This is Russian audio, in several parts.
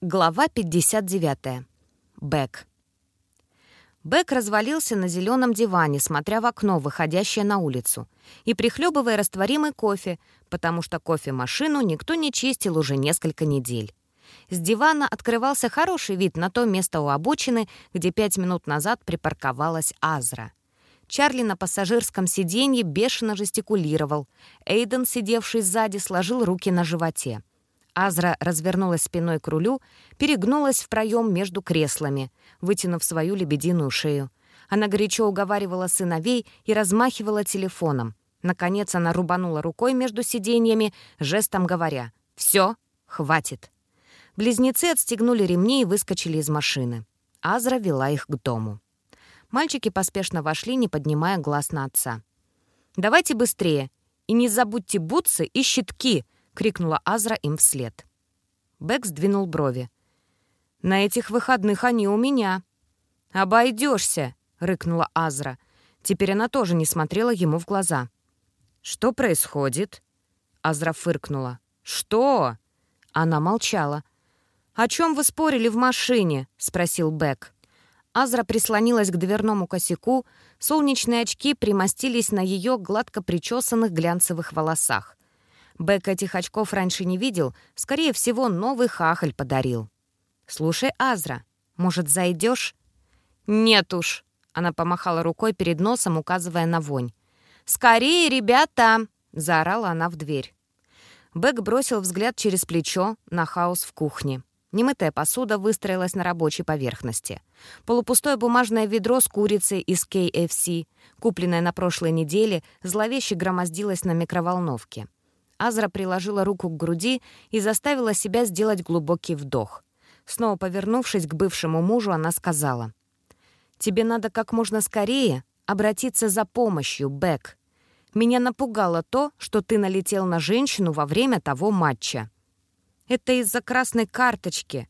Глава 59. Бэк. Бэк развалился на зеленом диване, смотря в окно, выходящее на улицу, и прихлебывая растворимый кофе, потому что кофемашину никто не чистил уже несколько недель. С дивана открывался хороший вид на то место у обочины, где пять минут назад припарковалась Азра. Чарли на пассажирском сиденье бешено жестикулировал. Эйден, сидевший сзади, сложил руки на животе. Азра развернулась спиной к рулю, перегнулась в проем между креслами, вытянув свою лебединую шею. Она горячо уговаривала сыновей и размахивала телефоном. Наконец она рубанула рукой между сиденьями, жестом говоря «Все, хватит». Близнецы отстегнули ремни и выскочили из машины. Азра вела их к дому. Мальчики поспешно вошли, не поднимая глаз на отца. «Давайте быстрее! И не забудьте бутсы и щитки!» Крикнула Азра им вслед. Бэк сдвинул брови. «На этих выходных они у меня». «Обойдешься!» — рыкнула Азра. Теперь она тоже не смотрела ему в глаза. «Что происходит?» Азра фыркнула. «Что?» Она молчала. «О чем вы спорили в машине?» — спросил Бэк. Азра прислонилась к дверному косяку, солнечные очки примостились на ее гладко причесанных глянцевых волосах. Бэк этих очков раньше не видел, скорее всего, новый хахаль подарил. «Слушай, Азра, может, зайдешь? «Нет уж», — она помахала рукой перед носом, указывая на вонь. «Скорее, ребята!» — заорала она в дверь. Бэк бросил взгляд через плечо на хаос в кухне. Немытая посуда выстроилась на рабочей поверхности. Полупустое бумажное ведро с курицей из KFC, купленное на прошлой неделе, зловеще громоздилось на микроволновке. Азра приложила руку к груди и заставила себя сделать глубокий вдох. Снова повернувшись к бывшему мужу, она сказала, «Тебе надо как можно скорее обратиться за помощью, Бэк. Меня напугало то, что ты налетел на женщину во время того матча. Это из-за красной карточки.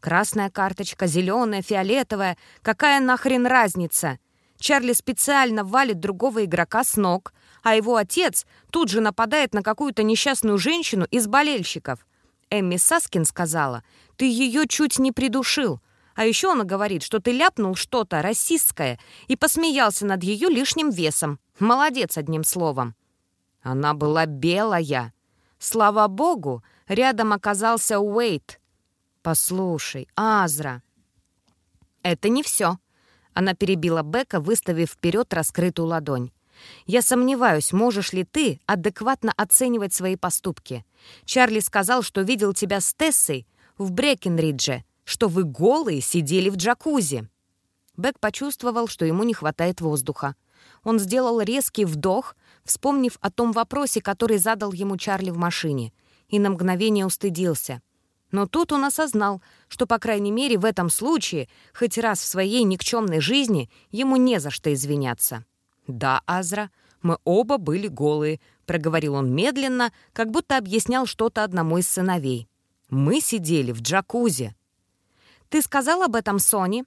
Красная карточка, зеленая, фиолетовая. Какая нахрен разница? Чарли специально валит другого игрока с ног, а его отец тут же нападает на какую-то несчастную женщину из болельщиков. Эмми Саскин сказала, ты ее чуть не придушил. А еще она говорит, что ты ляпнул что-то расистское и посмеялся над ее лишним весом. Молодец, одним словом. Она была белая. Слава богу, рядом оказался Уэйт. Послушай, Азра. Это не все. Она перебила Бека, выставив вперед раскрытую ладонь. Я сомневаюсь, можешь ли ты адекватно оценивать свои поступки. Чарли сказал, что видел тебя с Тессой в Брекенридже, что вы голые сидели в джакузи». Бек почувствовал, что ему не хватает воздуха. Он сделал резкий вдох, вспомнив о том вопросе, который задал ему Чарли в машине, и на мгновение устыдился. Но тут он осознал, что, по крайней мере, в этом случае, хоть раз в своей никчемной жизни, ему не за что извиняться. «Да, Азра, мы оба были голые», — проговорил он медленно, как будто объяснял что-то одному из сыновей. «Мы сидели в джакузи». «Ты сказал об этом Соне?»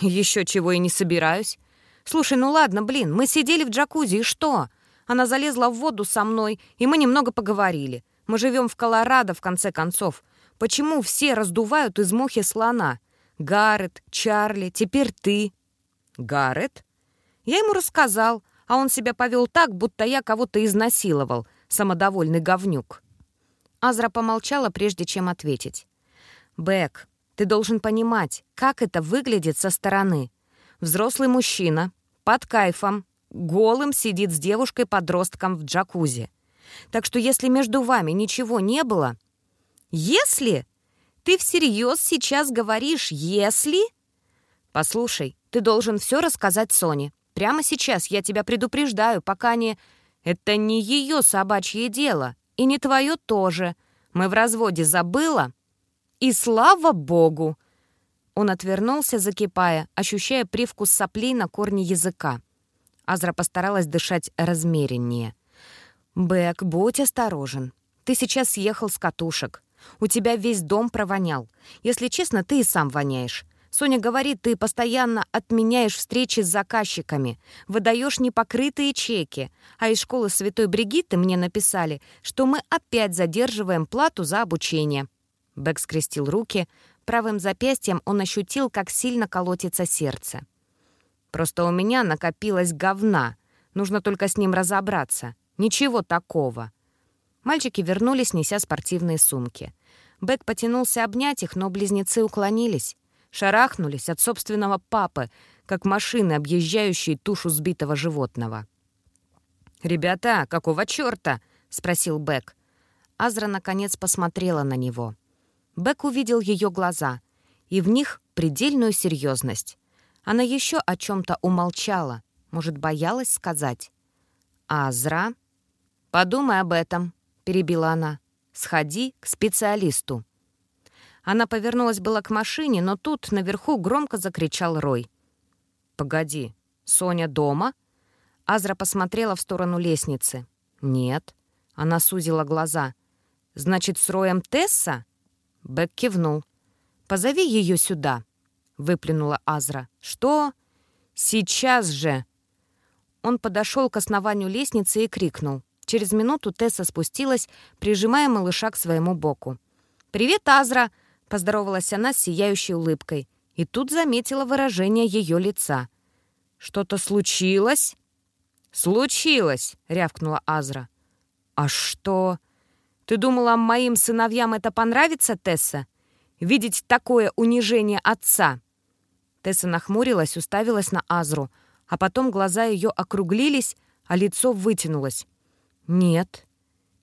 «Еще чего и не собираюсь. Слушай, ну ладно, блин, мы сидели в джакузи, и что? Она залезла в воду со мной, и мы немного поговорили. Мы живем в Колорадо, в конце концов. Почему все раздувают из мухи слона? Гаррет, Чарли, теперь ты». «Гаррет?» Я ему рассказал, а он себя повел так, будто я кого-то изнасиловал, самодовольный говнюк. Азра помолчала, прежде чем ответить. «Бэк, ты должен понимать, как это выглядит со стороны. Взрослый мужчина, под кайфом, голым сидит с девушкой-подростком в джакузи. Так что если между вами ничего не было... Если? Ты всерьез сейчас говоришь «если»? Послушай, ты должен все рассказать Соне. Прямо сейчас я тебя предупреждаю, пока не... Это не ее собачье дело, и не твое тоже. Мы в разводе забыла. И слава богу!» Он отвернулся, закипая, ощущая привкус соплей на корне языка. Азра постаралась дышать размереннее. «Бэк, будь осторожен. Ты сейчас съехал с катушек. У тебя весь дом провонял. Если честно, ты и сам воняешь. Соня говорит, ты постоянно отменяешь встречи с заказчиками, выдаешь непокрытые чеки, а из школы Святой Бригитты мне написали, что мы опять задерживаем плату за обучение. Бэк скрестил руки. Правым запястьем он ощутил, как сильно колотится сердце. «Просто у меня накопилось говна. Нужно только с ним разобраться. Ничего такого». Мальчики вернулись, неся спортивные сумки. Бэк потянулся обнять их, но близнецы уклонились. Шарахнулись от собственного папы, как машины, объезжающие тушу сбитого животного. «Ребята, какого чёрта?» — спросил Бэк. Азра, наконец, посмотрела на него. Бэк увидел ее глаза, и в них предельную серьезность. Она еще о чем-то умолчала, может, боялась сказать. «Азра?» «Подумай об этом», — перебила она. «Сходи к специалисту». Она повернулась была к машине, но тут наверху громко закричал Рой. «Погоди, Соня дома?» Азра посмотрела в сторону лестницы. «Нет». Она сузила глаза. «Значит, с Роем Тесса?» Бэк кивнул. «Позови ее сюда», — выплюнула Азра. «Что?» «Сейчас же!» Он подошел к основанию лестницы и крикнул. Через минуту Тесса спустилась, прижимая малыша к своему боку. «Привет, Азра!» — поздоровалась она с сияющей улыбкой. И тут заметила выражение ее лица. «Что-то случилось?» «Случилось!» — рявкнула Азра. «А что?» «Ты думала, моим сыновьям это понравится, Тесса? Видеть такое унижение отца?» Тесса нахмурилась, уставилась на Азру, а потом глаза ее округлились, а лицо вытянулось. «Нет,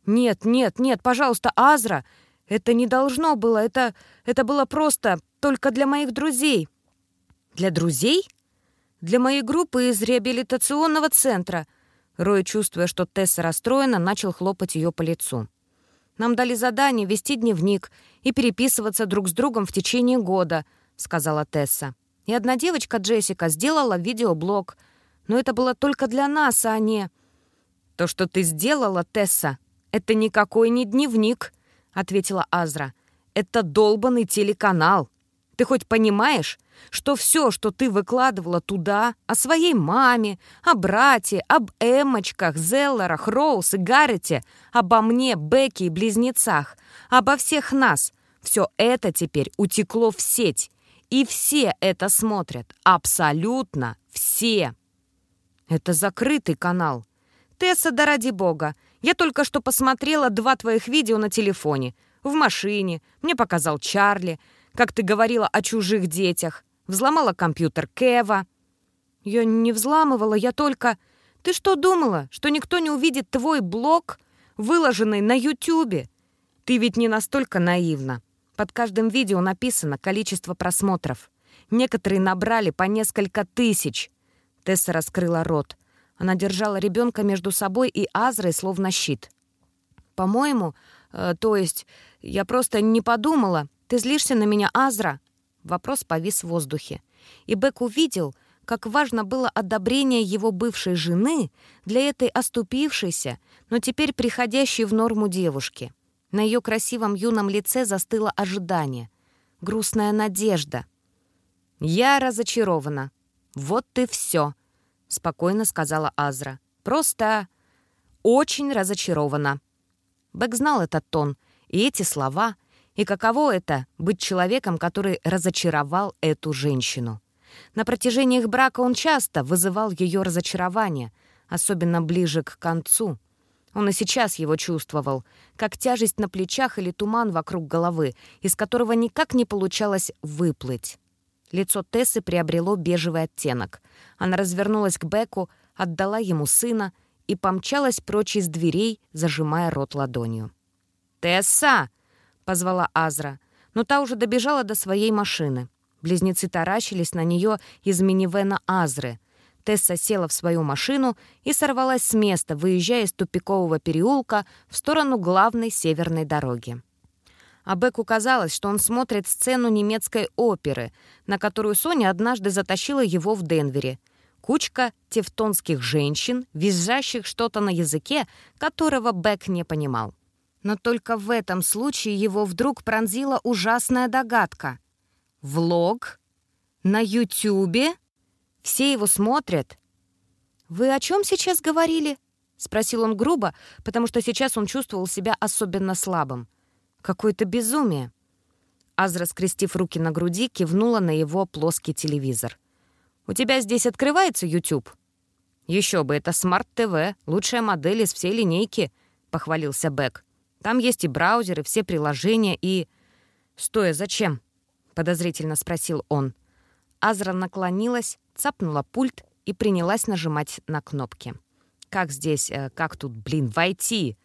нет, нет, нет, пожалуйста, Азра! Это не должно было, это, это было просто только для моих друзей». «Для друзей?» для моей группы из реабилитационного центра». Рой, чувствуя, что Тесса расстроена, начал хлопать ее по лицу. «Нам дали задание вести дневник и переписываться друг с другом в течение года», — сказала Тесса. «И одна девочка, Джессика, сделала видеоблог. Но это было только для нас, а не...» «То, что ты сделала, Тесса, это никакой не дневник», — ответила Азра. «Это долбанный телеканал. Ты хоть понимаешь, что все, что ты выкладывала туда, о своей маме, о брате, об Эммочках, Зеллерах, Роуз и Гаррете, обо мне, Бекке и близнецах, обо всех нас, все это теперь утекло в сеть. И все это смотрят. Абсолютно все. Это закрытый канал. Тесса, да ради бога. Я только что посмотрела два твоих видео на телефоне. В машине. Мне показал Чарли. Как ты говорила о чужих детях. Взломала компьютер Кева. Я не взламывала, я только... Ты что думала, что никто не увидит твой блог, выложенный на Ютубе? Ты ведь не настолько наивна. Под каждым видео написано количество просмотров. Некоторые набрали по несколько тысяч. Тесса раскрыла рот. Она держала ребенка между собой и Азрой, словно щит. «По-моему, э, то есть, я просто не подумала. Ты злишься на меня, Азра?» Вопрос повис в воздухе. И Бек увидел, как важно было одобрение его бывшей жены для этой оступившейся, но теперь приходящей в норму девушки. На ее красивом юном лице застыло ожидание, грустная надежда. «Я разочарована. Вот ты все», — спокойно сказала Азра. «Просто очень разочарована». Бек знал этот тон, и эти слова — и каково это — быть человеком, который разочаровал эту женщину? На протяжении их брака он часто вызывал ее разочарование, особенно ближе к концу. Он и сейчас его чувствовал, как тяжесть на плечах или туман вокруг головы, из которого никак не получалось выплыть. Лицо Тессы приобрело бежевый оттенок. Она развернулась к Беку, отдала ему сына и помчалась прочь из дверей, зажимая рот ладонью. «Тесса!» — позвала Азра, но та уже добежала до своей машины. Близнецы таращились на нее из минивэна Азры. Тесса села в свою машину и сорвалась с места, выезжая из тупикового переулка в сторону главной северной дороги. А Беку казалось, что он смотрит сцену немецкой оперы, на которую Соня однажды затащила его в Денвере. Кучка тевтонских женщин, визжащих что-то на языке, которого Бек не понимал. Но только в этом случае его вдруг пронзила ужасная догадка. «Влог? На Ютюбе? Все его смотрят?» «Вы о чем сейчас говорили?» — спросил он грубо, потому что сейчас он чувствовал себя особенно слабым. «Какое-то безумие». Азра, скрестив руки на груди, кивнула на его плоский телевизор. «У тебя здесь открывается YouTube?» «Еще бы, это смарт-ТВ, лучшая модель из всей линейки», — похвалился Бэк. «Там есть и браузеры, все приложения, и...» «Стой, а зачем?» — подозрительно спросил он. Азра наклонилась, цапнула пульт и принялась нажимать на кнопки. «Как здесь, э, как тут, блин, войти?»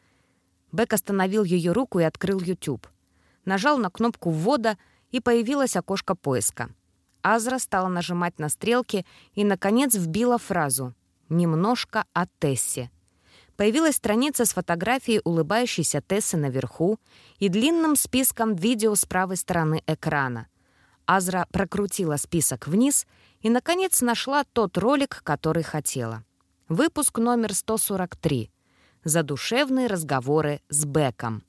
Бэк остановил ее руку и открыл YouTube. Нажал на кнопку ввода, и появилось окошко поиска. Азра стала нажимать на стрелки и, наконец, вбила фразу «Немножко о Тессе». Появилась страница с фотографией улыбающейся Тессы наверху и длинным списком видео с правой стороны экрана. Азра прокрутила список вниз и, наконец, нашла тот ролик, который хотела. Выпуск номер 143. Задушевные разговоры с Беком.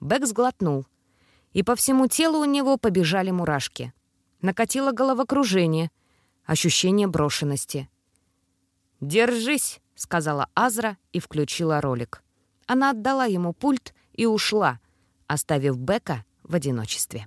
Бек сглотнул, и по всему телу у него побежали мурашки. Накатило головокружение, ощущение брошенности. «Держись!» — сказала Азра и включила ролик. Она отдала ему пульт и ушла, оставив Бека в одиночестве.